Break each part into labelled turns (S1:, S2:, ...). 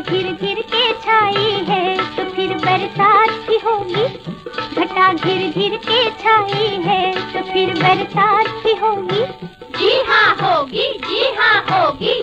S1: घिर घिर के छाई है तो फिर बरसात की होगी। घटा घिर घिर के छाई है
S2: तो फिर
S1: बरसात की होगी।
S2: जी हाँ होगी, जी हाँ होगी।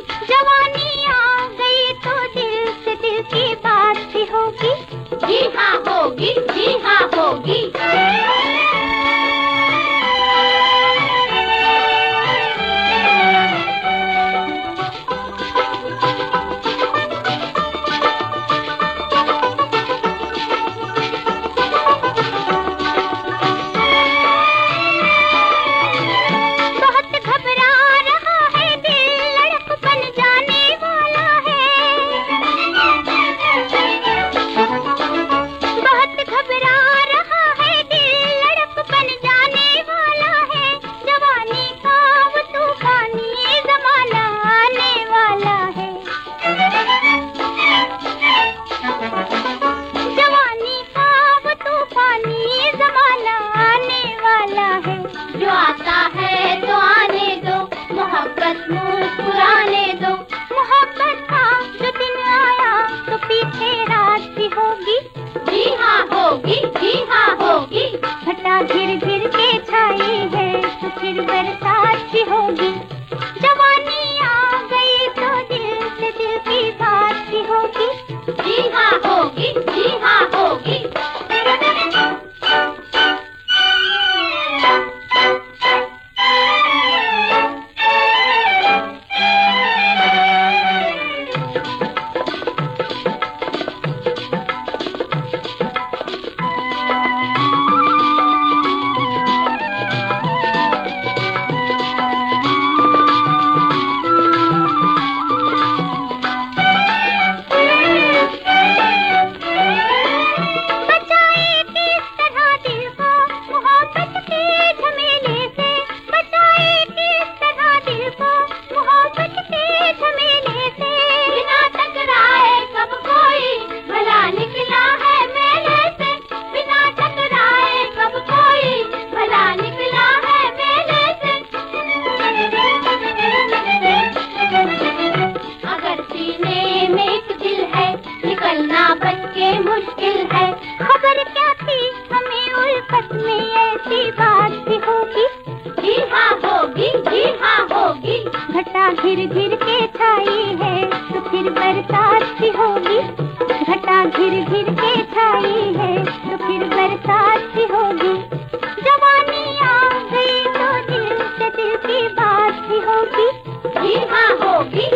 S1: वर्षा घिर घिर के छाई है तो फिर बरसात ही होगी। जवानी आ गई तो दिल से दिल की बात
S2: ही होगी। जी हाँ होगी।